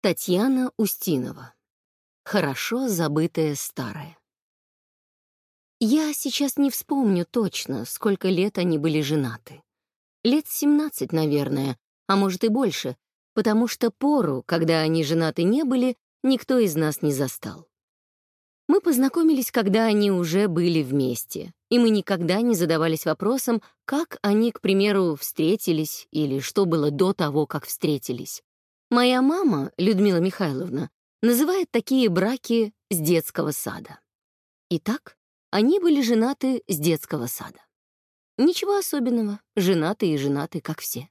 Татьяна Устинова. Хорошо забытое старое. Я сейчас не вспомню точно, сколько лет они были женаты. Лет 17, наверное, а может и больше, потому что пору, когда они женаты не были, никто из нас не застал. Мы познакомились, когда они уже были вместе, и мы никогда не задавались вопросом, как они, к примеру, встретились или что было до того, как встретились. Моя мама, Людмила Михайловна, называет такие браки с детского сада. Итак, они были женаты с детского сада. Ничего особенного, женаты и женаты, как все.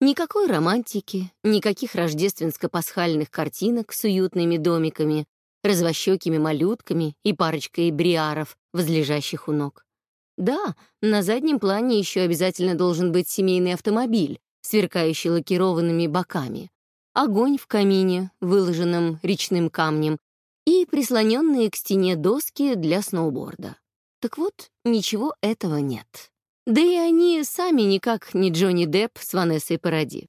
Никакой романтики, никаких рождественско-пасхальных картинок с уютными домиками, развощекими малютками и парочкой бриаров, возлежащих у ног. Да, на заднем плане еще обязательно должен быть семейный автомобиль, сверкающий лакированными боками, огонь в камине, выложенном речным камнем, и прислоненные к стене доски для сноуборда. Так вот, ничего этого нет. Да и они сами никак не Джонни Депп с Ванессой Паради.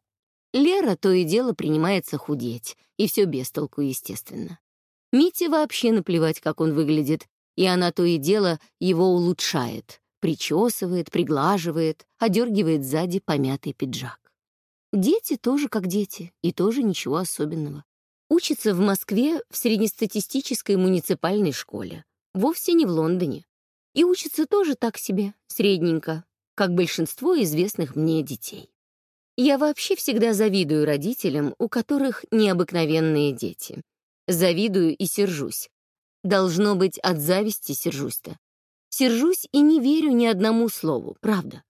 Лера то и дело принимается худеть, и все без толку, естественно. Мите вообще наплевать, как он выглядит, и она то и дело его улучшает, причесывает, приглаживает, одергивает сзади помятый пиджак. Дети тоже как дети, и тоже ничего особенного. Учатся в Москве в среднестатистической муниципальной школе, вовсе не в Лондоне. И учатся тоже так себе, средненько, как большинство известных мне детей. Я вообще всегда завидую родителям, у которых необыкновенные дети. Завидую и сержусь. Должно быть, от зависти сержусь-то. Сержусь и не верю ни одному слову, правда.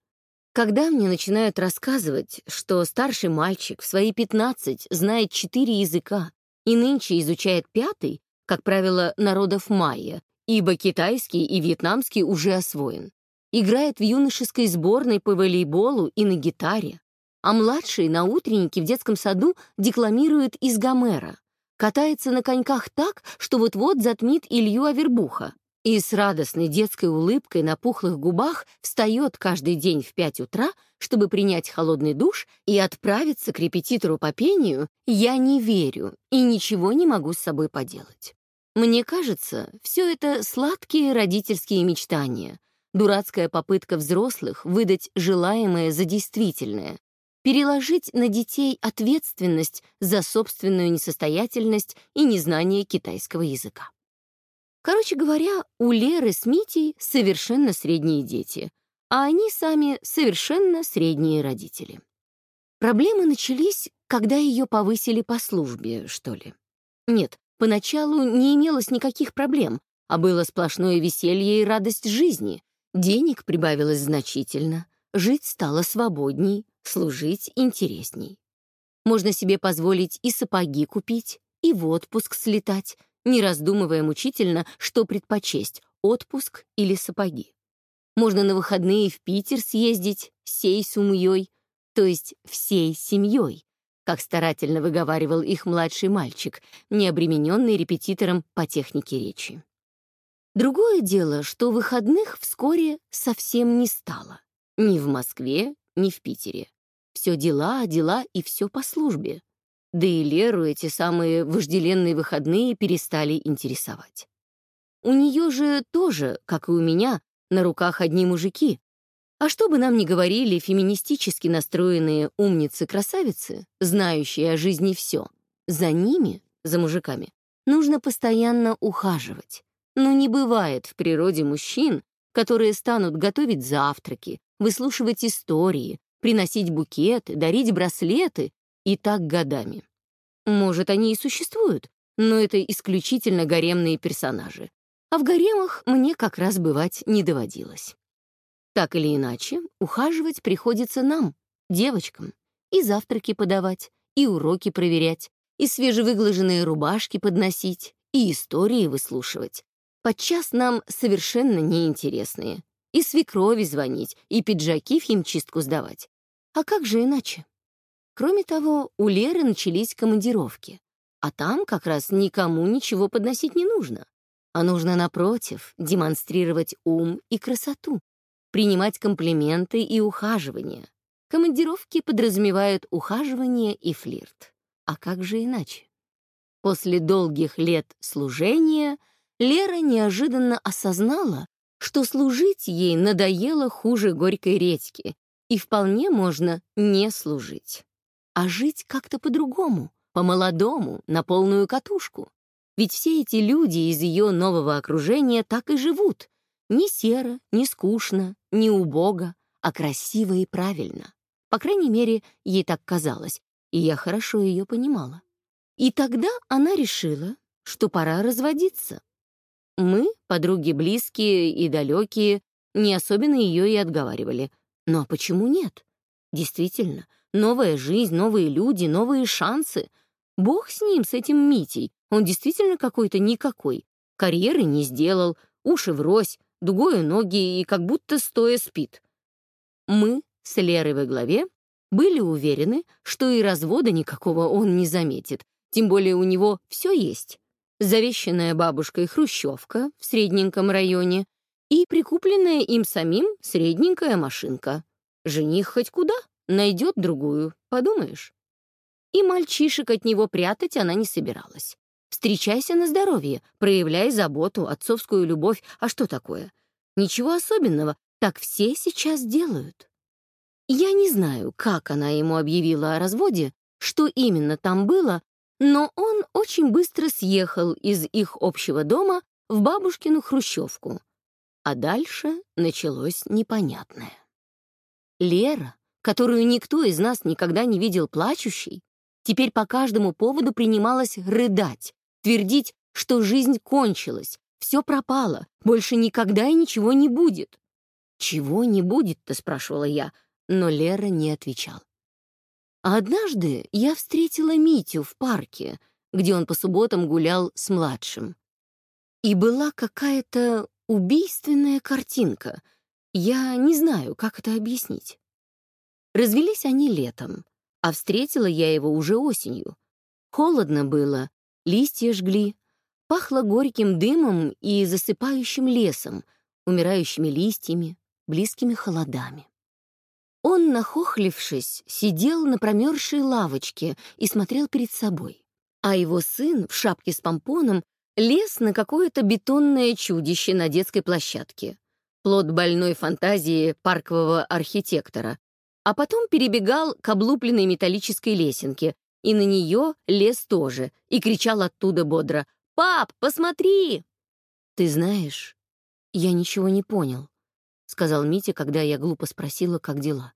Когда мне начинают рассказывать, что старший мальчик в свои 15 знает четыре языка и нынче изучает пятый, как правило, народов майя, ибо китайский и вьетнамский уже освоен, играет в юношеской сборной по волейболу и на гитаре, а младший на утреннике в детском саду декламирует из Гомера, катается на коньках так, что вот-вот затмит Илью Авербуха, и с радостной детской улыбкой на пухлых губах встает каждый день в пять утра, чтобы принять холодный душ и отправиться к репетитору по пению, я не верю и ничего не могу с собой поделать. Мне кажется, все это сладкие родительские мечтания, дурацкая попытка взрослых выдать желаемое за действительное, переложить на детей ответственность за собственную несостоятельность и незнание китайского языка. Короче говоря, у Леры с Митей совершенно средние дети, а они сами совершенно средние родители. Проблемы начались, когда ее повысили по службе, что ли. Нет, поначалу не имелось никаких проблем, а было сплошное веселье и радость жизни. Денег прибавилось значительно, жить стало свободней, служить интересней. Можно себе позволить и сапоги купить, и в отпуск слетать, не раздумывая мучительно, что предпочесть — отпуск или сапоги. Можно на выходные в Питер съездить всей сумьей, то есть всей семьей, как старательно выговаривал их младший мальчик, не обремененный репетитором по технике речи. Другое дело, что выходных вскоре совсем не стало. Ни в Москве, ни в Питере. Все дела, дела и все по службе. Да и Леру эти самые вожделенные выходные перестали интересовать. У нее же тоже, как и у меня, на руках одни мужики. А что бы нам ни говорили феминистически настроенные умницы-красавицы, знающие о жизни все, за ними, за мужиками, нужно постоянно ухаживать. Но не бывает в природе мужчин, которые станут готовить завтраки, выслушивать истории, приносить букеты, дарить браслеты и так годами. Может, они и существуют, но это исключительно гаремные персонажи. А в гаремах мне как раз бывать не доводилось. Так или иначе, ухаживать приходится нам, девочкам, и завтраки подавать, и уроки проверять, и свежевыглаженные рубашки подносить, и истории выслушивать. Подчас нам совершенно неинтересные. И свекрови звонить, и пиджаки в химчистку сдавать. А как же иначе? Кроме того, у Леры начались командировки, а там как раз никому ничего подносить не нужно, а нужно, напротив, демонстрировать ум и красоту, принимать комплименты и ухаживания. Командировки подразумевают ухаживание и флирт. А как же иначе? После долгих лет служения Лера неожиданно осознала, что служить ей надоело хуже горькой редьки, и вполне можно не служить, а жить как-то по-другому, по-молодому, на полную катушку. Ведь все эти люди из ее нового окружения так и живут. Не серо, не скучно, не убого, а красиво и правильно. По крайней мере, ей так казалось, и я хорошо ее понимала. И тогда она решила, что пора разводиться. Мы, подруги близкие и далекие, не особенно ее и отговаривали. Но почему нет? Действительно, новая жизнь, новые люди, новые шансы. Бог с ним, с этим Митей. Он действительно какой-то никакой. Карьеры не сделал, уши врозь, дугою ноги и как будто стоя спит. Мы с Лерой во главе были уверены, что и развода никакого он не заметит, тем более у него все есть. Завещанная бабушкой хрущевка в средненьком районе и прикупленная им самим средненькая машинка. Жених хоть куда, найдет другую, подумаешь. И мальчишек от него прятать она не собиралась. Встречайся на здоровье, проявляй заботу, отцовскую любовь. А что такое? Ничего особенного, так все сейчас делают. Я не знаю, как она ему объявила о разводе, что именно там было, но он очень быстро съехал из их общего дома в бабушкину хрущевку. А дальше началось непонятное. Лера, которую никто из нас никогда не видел плачущей, теперь по каждому поводу принималась рыдать, твердить, что жизнь кончилась, все пропало, больше никогда и ничего не будет. «Чего не будет-то?» — спрашивала я, но Лера не отвечала. А однажды я встретила Митю в парке, где он по субботам гулял с младшим. И была какая-то убийственная картинка. Я не знаю, как это объяснить. Развелись они летом, а встретила я его уже осенью. Холодно было, листья жгли, пахло горьким дымом и засыпающим лесом, умирающими листьями, близкими холодами. Он, нахохлившись, сидел на промерзшей лавочке и смотрел перед собой, а его сын в шапке с помпоном лез на какое-то бетонное чудище на детской площадке, плод больной фантазии паркового архитектора, а потом перебегал к облупленной металлической лесенке, и на нее лез тоже, и кричал оттуда бодро «Пап, посмотри!» «Ты знаешь, я ничего не понял», — сказал Митя, когда я глупо спросила, как дела.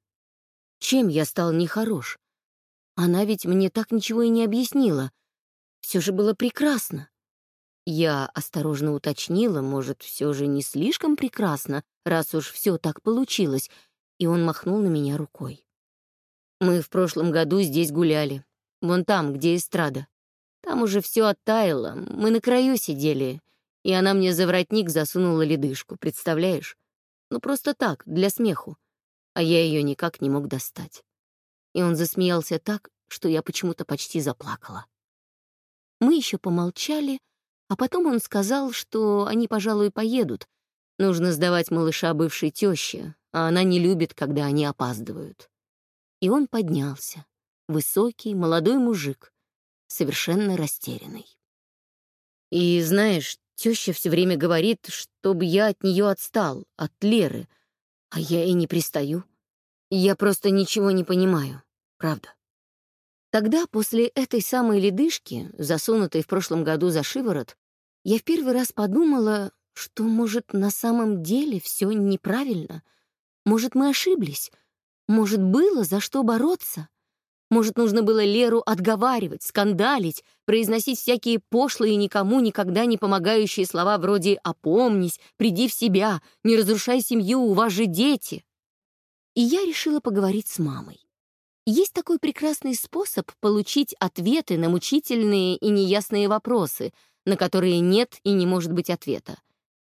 «Чем я стал нехорош? Она ведь мне так ничего и не объяснила. Все же было прекрасно». Я осторожно уточнила, может, все же не слишком прекрасно, раз уж все так получилось, и он махнул на меня рукой. «Мы в прошлом году здесь гуляли, вон там, где эстрада. Там уже все оттаяло, мы на краю сидели, и она мне за воротник засунула ледышку, представляешь? Ну, просто так, для смеху. А я ее никак не мог достать. И он засмеялся так, что я почему-то почти заплакала. Мы еще помолчали, а потом он сказал, что они, пожалуй, поедут. Нужно сдавать малыша бывшей теще, а она не любит, когда они опаздывают. И он поднялся. Высокий, молодой мужик, совершенно растерянный. И знаешь, Теща все время говорит, чтобы я от нее отстал, от Леры, а я и не пристаю. Я просто ничего не понимаю, правда. Тогда, после этой самой ледышки, засунутой в прошлом году за шиворот, я в первый раз подумала, что, может, на самом деле все неправильно. Может, мы ошиблись. Может, было за что бороться. Может, нужно было Леру отговаривать, скандалить, произносить всякие пошлые никому никогда не помогающие слова вроде «опомнись», «приди в себя», «не разрушай семью, у вас же дети». И я решила поговорить с мамой. Есть такой прекрасный способ получить ответы на мучительные и неясные вопросы, на которые нет и не может быть ответа.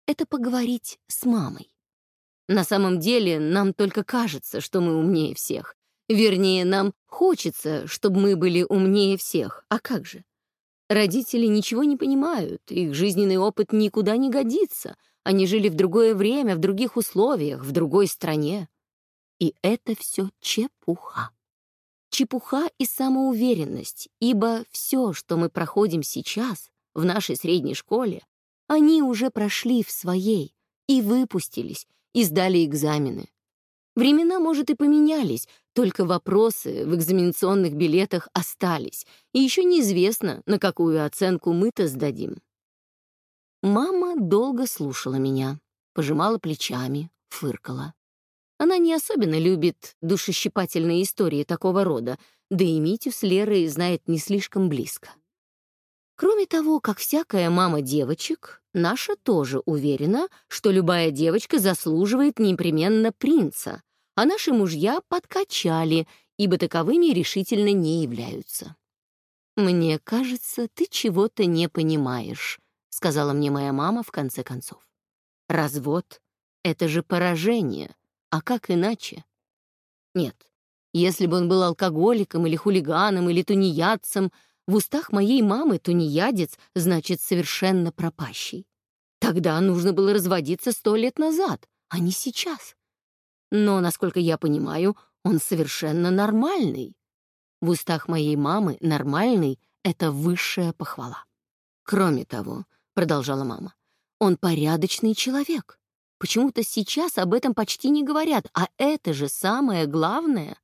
Это поговорить с мамой. На самом деле нам только кажется, что мы умнее всех. Вернее, нам хочется, чтобы мы были умнее всех. А как же? Родители ничего не понимают, их жизненный опыт никуда не годится. Они жили в другое время, в других условиях, в другой стране. И это все чепуха. чепуха и самоуверенность, ибо все, что мы проходим сейчас в нашей средней школе, они уже прошли в своей и выпустились, и сдали экзамены. Времена, может, и поменялись, только вопросы в экзаменационных билетах остались, и еще неизвестно, на какую оценку мы-то сдадим. Мама долго слушала меня, пожимала плечами, фыркала. Она не особенно любит душещипательные истории такого рода, да и Митю с Лерой знает не слишком близко. Кроме того, как всякая мама девочек, наша тоже уверена, что любая девочка заслуживает непременно принца, а наши мужья подкачали, ибо таковыми решительно не являются. «Мне кажется, ты чего-то не понимаешь», — сказала мне моя мама в конце концов. «Развод — это же поражение, а как иначе? Нет, если бы он был алкоголиком или хулиганом или тунеядцем, в устах моей мамы тунеядец значит совершенно пропащий. Тогда нужно было разводиться сто лет назад, а не сейчас. Но, насколько я понимаю, он совершенно нормальный. В устах моей мамы нормальный — это высшая похвала. Кроме того, — продолжала мама, — он порядочный человек. Почему-то сейчас об этом почти не говорят, а это же самое главное.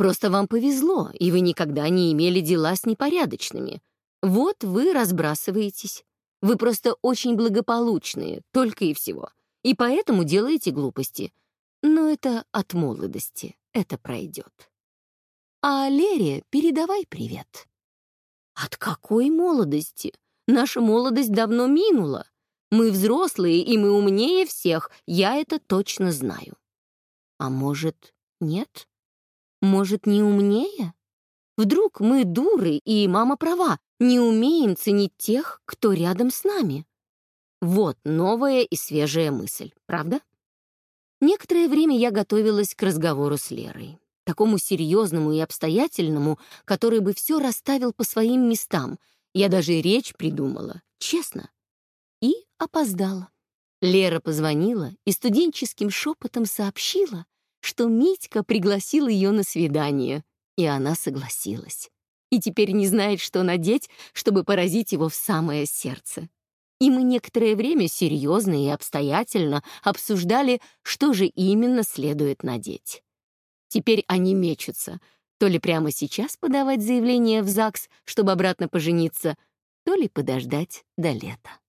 Просто вам повезло, и вы никогда не имели дела с непорядочными. Вот вы разбрасываетесь. Вы просто очень благополучные, только и всего. И поэтому делаете глупости. Но это от молодости, это пройдет. А Лере передавай привет. От какой молодости? Наша молодость давно минула. Мы взрослые, и мы умнее всех, я это точно знаю. А может, нет? Может, не умнее? Вдруг мы дуры, и мама права, не умеем ценить тех, кто рядом с нами? Вот новая и свежая мысль, правда? Некоторое время я готовилась к разговору с Лерой, такому серьезному и обстоятельному, который бы все расставил по своим местам. Я даже речь придумала, честно и опоздала. Лера позвонила и студенческим шепотом сообщила, что Митька пригласил ее на свидание, и она согласилась. И теперь не знает, что надеть, чтобы поразить его в самое сердце. И мы некоторое время серьезно и обстоятельно обсуждали, что же именно следует надеть. Теперь они мечутся, то ли прямо сейчас подавать заявление в ЗАГС, чтобы обратно пожениться, то ли подождать до лета.